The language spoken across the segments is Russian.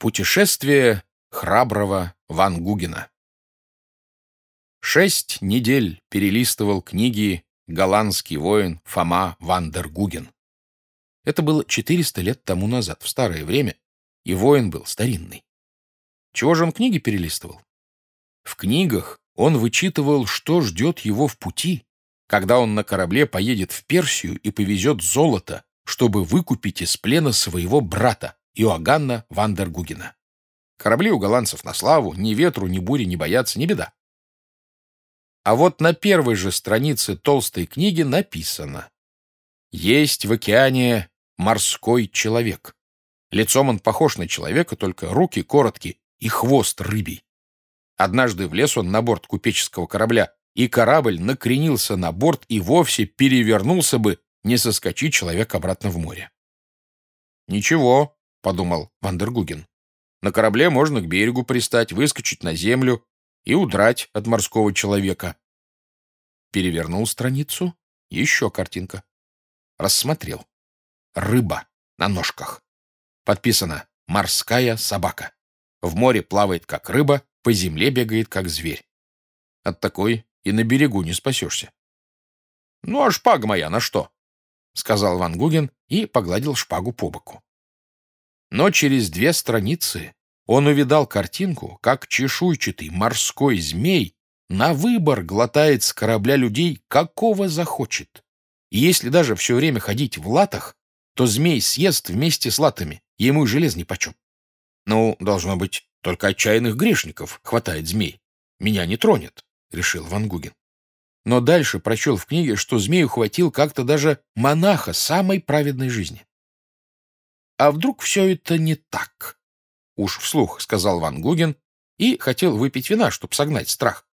Путешествие храброго Ван Гугена Шесть недель перелистывал книги голландский воин Фома Ван дер Гуген. Это было 400 лет тому назад, в старое время, и воин был старинный. Чего же он книги перелистывал? В книгах он вычитывал, что ждет его в пути, когда он на корабле поедет в Персию и повезет золото, чтобы выкупить из плена своего брата, Иоганна Вандергугена. Корабли у голландцев на славу, ни ветру, ни бури не боятся, не беда. А вот на первой же странице толстой книги написано «Есть в океане морской человек. Лицом он похож на человека, только руки короткие и хвост рыбий. Однажды влез он на борт купеческого корабля, и корабль накренился на борт и вовсе перевернулся бы, не соскочи человек обратно в море. «Ничего», — подумал Вандергуген, — «на корабле можно к берегу пристать, выскочить на землю и удрать от морского человека». Перевернул страницу, еще картинка. Рассмотрел. Рыба на ножках. Подписано «Морская собака». В море плавает, как рыба, по земле бегает, как зверь. От такой и на берегу не спасешься. «Ну, а шпага моя на что?» — сказал Ван Гуген и погладил шпагу по боку. Но через две страницы он увидал картинку, как чешуйчатый морской змей на выбор глотает с корабля людей, какого захочет. И если даже все время ходить в латах, то змей съест вместе с латами, ему и желез нипочем. Ну, должно быть, только отчаянных грешников хватает змей. Меня не тронет, — решил Ван Гуген. Но дальше прочел в книге, что змей ухватил как-то даже монаха самой праведной жизни. А вдруг все это не так? Уж вслух сказал Ван Гуген и хотел выпить вина, чтобы согнать страх.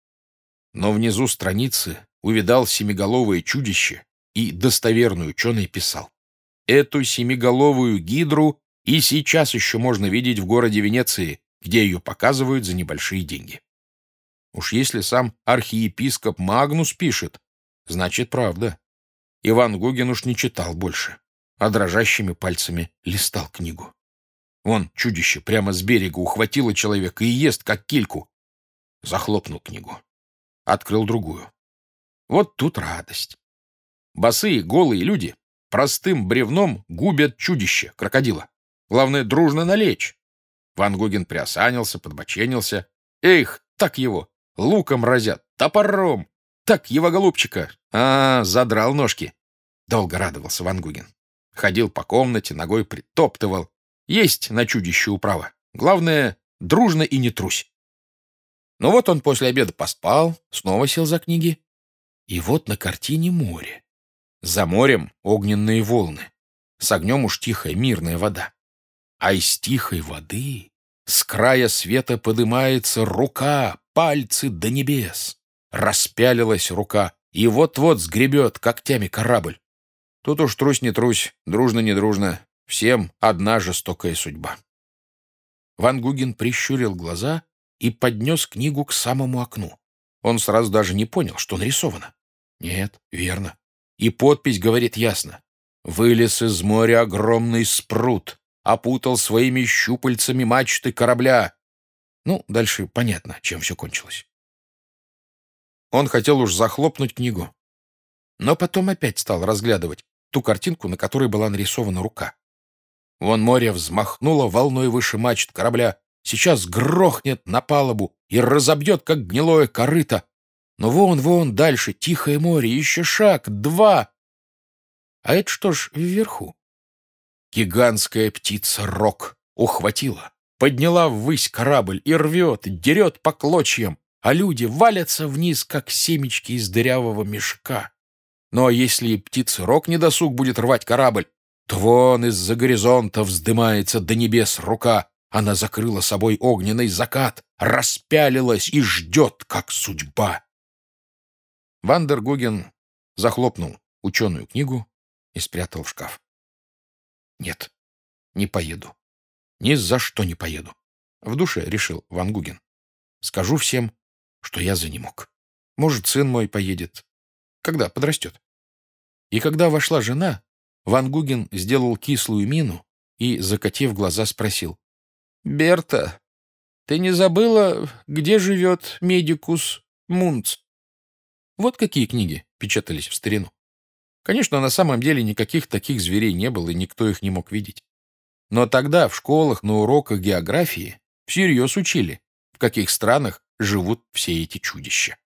Но внизу страницы увидал семиголовое чудище и достоверный ученый писал. Эту семиголовую гидру и сейчас еще можно видеть в городе Венеции, где ее показывают за небольшие деньги. Уж если сам архиепископ Магнус пишет, значит, правда. Иван Гугин уж не читал больше, а дрожащими пальцами листал книгу. Вон чудище прямо с берега ухватило человека и ест, как кильку. Захлопнул книгу. Открыл другую. Вот тут радость. Босые, голые люди простым бревном губят чудище, крокодила. Главное, дружно налечь. Ван Гоген приосанился, подбоченился. Эх, так его! Луком разят, топором! Так его голубчика! А, задрал ножки. Долго радовался Ван Гуген. Ходил по комнате, ногой притоптывал. Есть на чудище управа. Главное, дружно и не трусь. Ну вот он после обеда поспал, снова сел за книги. И вот на картине море. За морем огненные волны. С огнем уж тихая мирная вода. А из тихой воды с края света подымается рука, пальцы до небес. Распялилась рука, и вот-вот сгребет когтями корабль. Тут уж трусь не трусь, дружно не дружно, всем одна жестокая судьба. Ван Гуген прищурил глаза и поднес книгу к самому окну. Он сразу даже не понял, что нарисовано. Нет, верно. И подпись говорит ясно. Вылез из моря огромный спрут, опутал своими щупальцами мачты корабля. Ну, дальше понятно, чем все кончилось. Он хотел уж захлопнуть книгу, но потом опять стал разглядывать ту картинку, на которой была нарисована рука. Вон море взмахнуло волной выше мачт корабля, сейчас грохнет на палубу и разобьет, как гнилое корыто, но вон, вон, дальше тихое море, еще шаг, два. А это что ж вверху? Гигантская птица Рок ухватила, подняла ввысь корабль и рвет, дерет по клочьям, а люди валятся вниз, как семечки из дырявого мешка. А если птица Рок недосуг будет рвать корабль, то вон из-за горизонта вздымается до небес рука. Она закрыла собой огненный закат, распялилась и ждет, как судьба. Вандер Гуген захлопнул ученую книгу и спрятал в шкаф. «Нет, не поеду. Ни за что не поеду», — в душе решил Ван Гуген. «Скажу всем, что я за не мог. Может, сын мой поедет. Когда подрастет?» И когда вошла жена, Ван Гуген сделал кислую мину и, закатив глаза, спросил. «Берта, ты не забыла, где живет медикус Мунц?» Вот какие книги печатались в старину. Конечно, на самом деле никаких таких зверей не было, и никто их не мог видеть. Но тогда в школах на уроках географии всерьез учили, в каких странах живут все эти чудища.